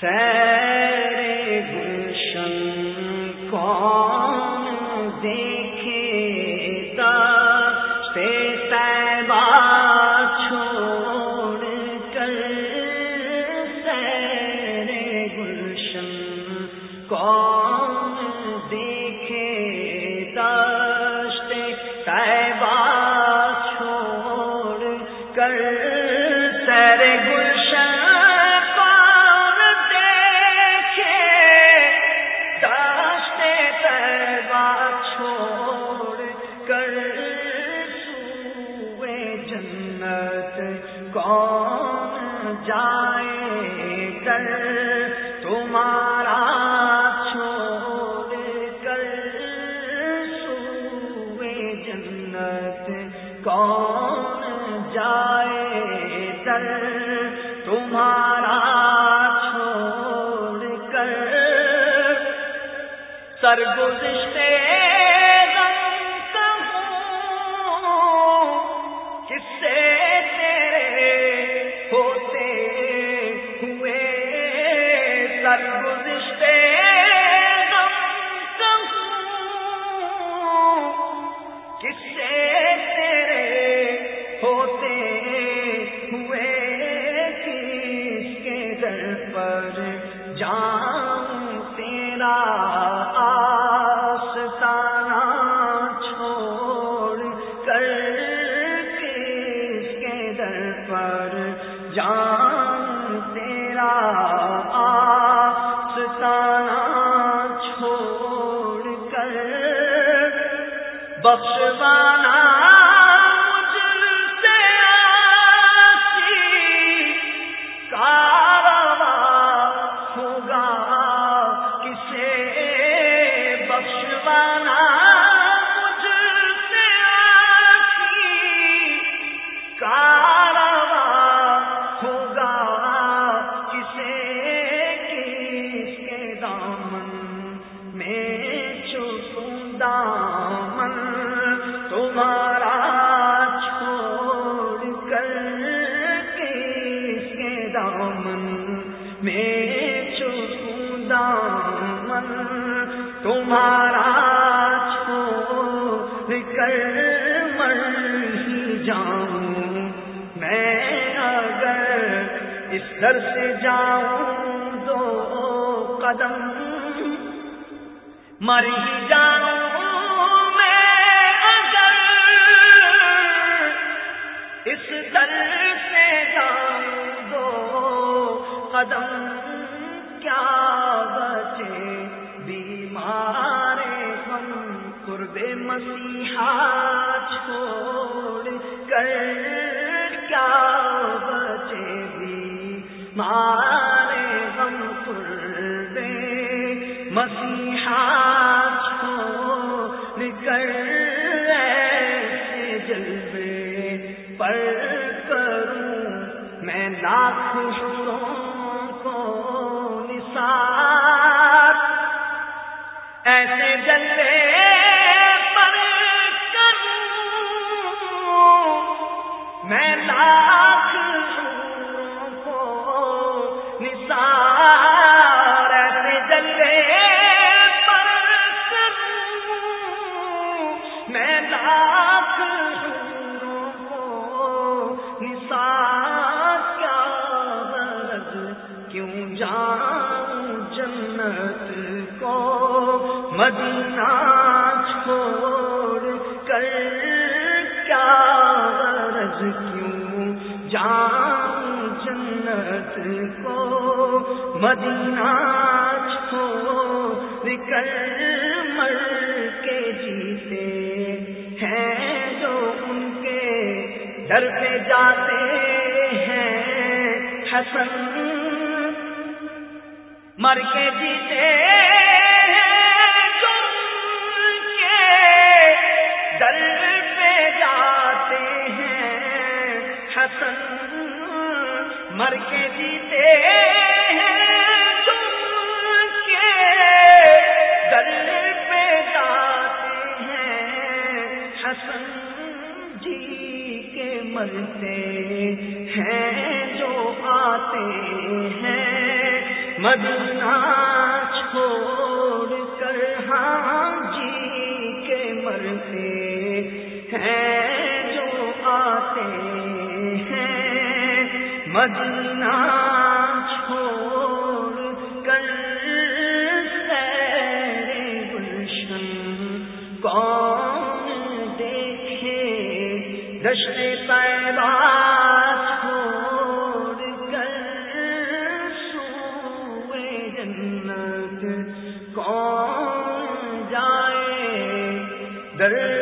سین کر تمہارا چھوڑ کر سوے جنت کون جائے در تمہارا چھوڑ کر سرگزشتے جان تیرا آستانہ چھوڑ کر بخشوانا ہوگا کسے بخشوانا در سے جاؤں دو قدم۔ مر ہی جاؤں میں اگر اس در سے جاؤں دو قدم۔ کیا بچے بیمارے ہم قرب مسیحا۔ مارے ہم قرب مسیحا چھوڑ کر ایسے جلوے پر کروں میں لاکھ شروع ایسے جلوے پر مدینہ چھوڑ کر؟ کیا غرض؟ کیوں جان جنت کو مدینہ چھوڑ کر؟ گھر پہ جاتے ہیں۔ حسن مر کے جیتے مدینہ چھوڑ کر ہاں جی کے مرتے ہیں جو آتے ہیں۔ مدینہ چھوڑ کر سیر گلشن کون دیکھے؟ رشتے پائے کون جائے؟ در